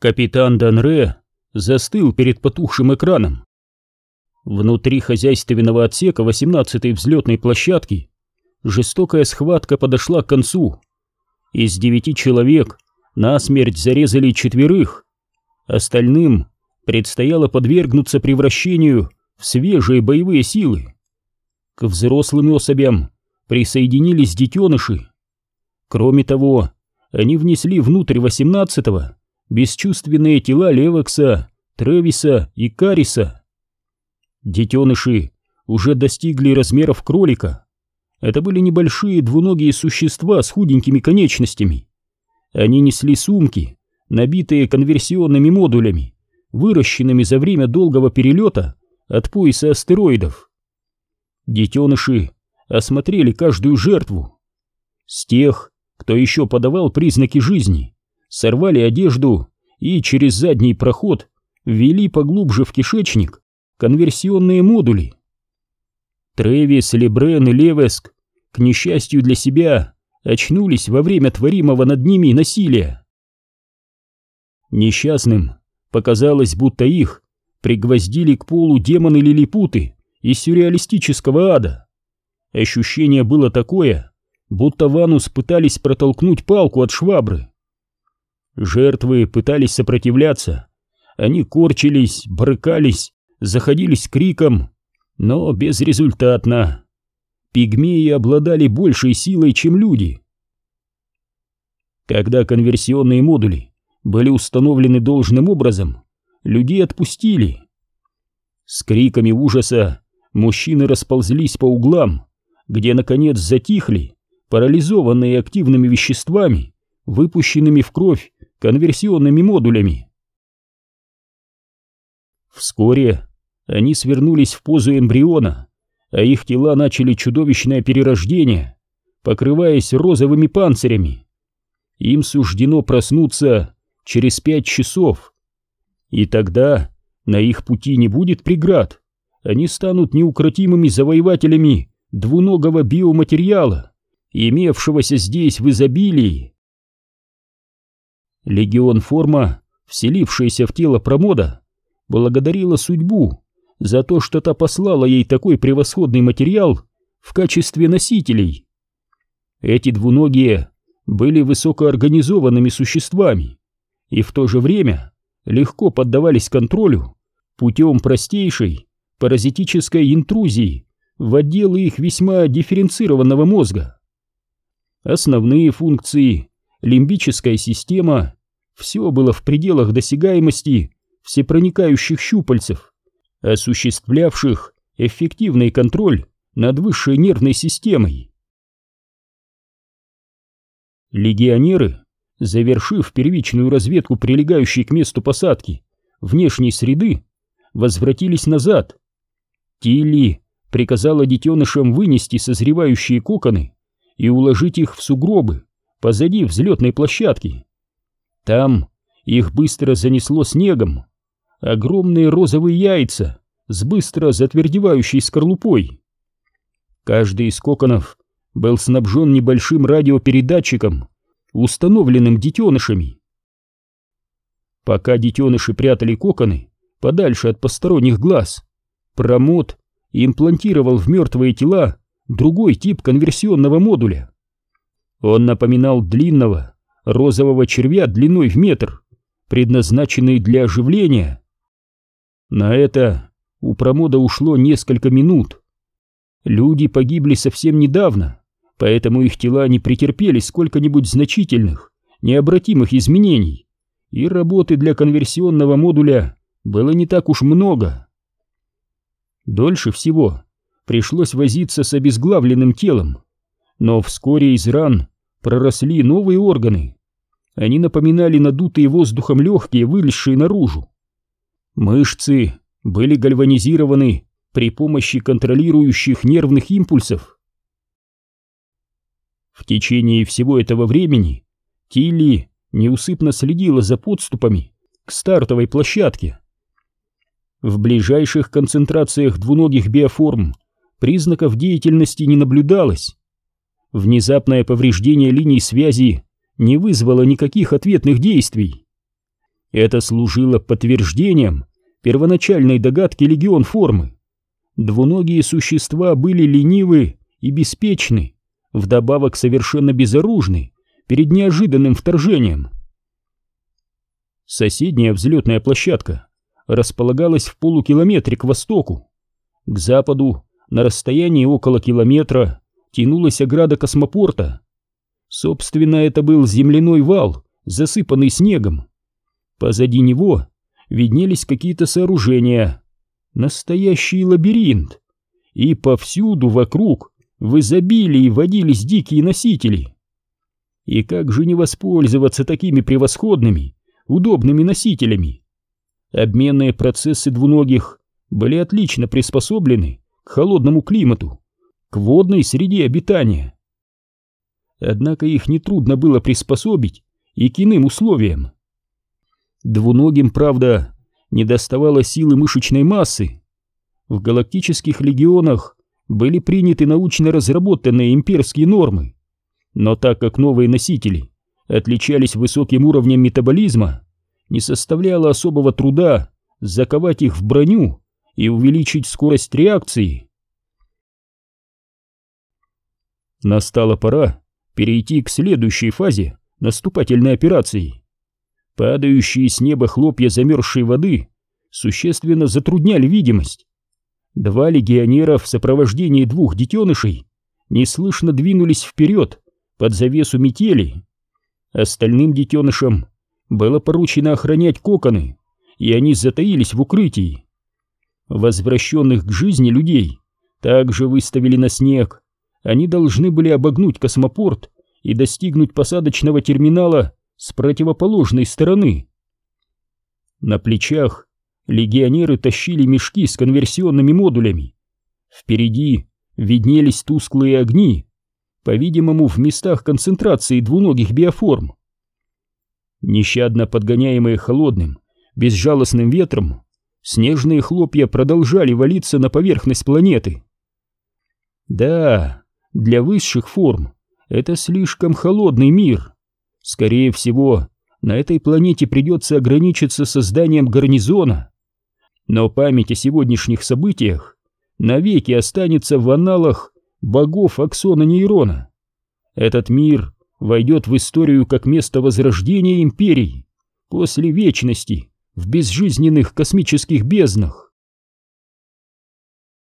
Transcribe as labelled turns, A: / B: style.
A: Капитан Данре застыл перед потухшим экраном. Внутри хозяйственного отсека 18-й взлетной площадки жестокая схватка подошла к концу. Из девяти человек насмерть зарезали четверых, остальным предстояло подвергнуться превращению в свежие боевые силы. К взрослым особям присоединились детеныши. Кроме того, они внесли внутрь 18-го бесчувственные тела Левекса, Тревиса и Кариса. Детеныши уже достигли размеров кролика. Это были небольшие двуногие существа с худенькими конечностями. Они несли сумки, набитые конверсионными модулями, выращенными за время долгого перелета от пояса астероидов. Детеныши осмотрели каждую жертву. С тех, кто еще подавал признаки жизни, сорвали одежду и через задний проход ввели поглубже в кишечник конверсионные модули. Тревис, Лебрен и Левеск, к несчастью для себя, очнулись во время творимого над ними насилия. Несчастным показалось, будто их пригвоздили к полу демоны-лилипуты из сюрреалистического ада. Ощущение было такое, будто в анус пытались протолкнуть палку от швабры. Жертвы пытались сопротивляться. Они корчились, брыкались, заходились криком, но безрезультатно. Пигмеи обладали большей силой, чем люди. Когда конверсионные модули были установлены должным образом, людей отпустили. С криками ужаса мужчины расползлись по углам, где, наконец, затихли, парализованные активными веществами, выпущенными в кровь конверсионными модулями. Вскоре они свернулись в позу эмбриона, а их тела начали чудовищное перерождение, покрываясь розовыми панцирями. Им суждено проснуться через пять часов. И тогда на их пути не будет преград, они станут неукротимыми завоевателями двуногого биоматериала, имевшегося здесь в изобилии. Легион Форма, вселившаяся в тело промода, благодарила судьбу за то, что та послала ей такой превосходный материал в качестве носителей. Эти двуногие были высокоорганизованными существами и в то же время легко поддавались контролю путем простейшей паразитической интрузии в отделы их весьма дифференцированного мозга. Основные функции лимбическая система, все было в пределах досягаемости всепроникающих щупальцев, осуществлявших эффективный контроль над высшей нервной системой. Легионеры, завершив первичную разведку прилегающей к месту посадки внешней среды, возвратились назад. Тилли приказала детенышам вынести созревающие коконы и уложить их в сугробы, позади взлетной площадки. Там их быстро занесло снегом. Огромные розовые яйца с быстро затвердевающей скорлупой. Каждый из коконов был снабжен небольшим радиопередатчиком, установленным детенышами. Пока детеныши прятали коконы подальше от посторонних глаз, промот имплантировал в мертвые тела другой тип конверсионного модуля. Он напоминал длинного розового червя длиной в метр, предназначенный для оживления. На это у промода ушло несколько минут. Люди погибли совсем недавно, поэтому их тела не претерпели сколько-нибудь значительных, необратимых изменений, и работы для конверсионного модуля было не так уж много. Дольше всего пришлось возиться с обезглавленным телом, но вскоре из ран проросли новые органы. Они напоминали надутые воздухом легкие, вылезшие наружу. Мышцы были гальванизированы при помощи контролирующих нервных импульсов. В течение всего этого времени Тилли неусыпно следила за подступами к стартовой площадке. В ближайших концентрациях двуногих биоформ признаков деятельности не наблюдалось. Внезапное повреждение линий связи не вызвало никаких ответных действий. Это служило подтверждением первоначальной догадки легион формы. Двуногие существа были ленивы и беспечны, вдобавок совершенно безоружны перед неожиданным вторжением. Соседняя взлетная площадка располагалась в полукилометре к востоку. К западу, на расстоянии около километра, тянулась ограда космопорта. Собственно, это был земляной вал, засыпанный снегом. Позади него виднелись какие-то сооружения. Настоящий лабиринт. И повсюду вокруг в изобилии водились дикие носители. И как же не воспользоваться такими превосходными, удобными носителями? Обменные процессы двуногих были отлично приспособлены к холодному климату, к водной среде обитания. Однако их нетрудно было приспособить и к иным условиям. Двуногим, правда, не доставало силы мышечной массы. В галактических легионах были приняты научно разработанные имперские нормы, но так как новые носители отличались высоким уровнем метаболизма, не составляло особого труда заковать их в броню и увеличить скорость реакции. Настала пора перейти к следующей фазе наступательной операции. Падающие с неба хлопья замерзшей воды существенно затрудняли видимость. Два легионера в сопровождении двух детенышей неслышно двинулись вперед под завесу метели. Остальным детенышам было поручено охранять коконы, и они затаились в укрытии. Возвращенных к жизни людей также выставили на снег. Они должны были обогнуть космопорт и достигнуть посадочного терминала с противоположной стороны. На плечах легионеры тащили мешки с конверсионными модулями. Впереди виднелись тусклые огни, по-видимому, в местах концентрации двуногих биоформ. Нещадно подгоняемые холодным, безжалостным ветром, снежные хлопья продолжали валиться на поверхность планеты. Да, для высших форм это слишком холодный мир. Скорее всего, на этой планете придется ограничиться созданием гарнизона. Но память о сегодняшних событиях навеки останется в аналах богов Аксона Нейрона. Этот мир войдет в историю как место возрождения империй после вечности в безжизненных космических безднах.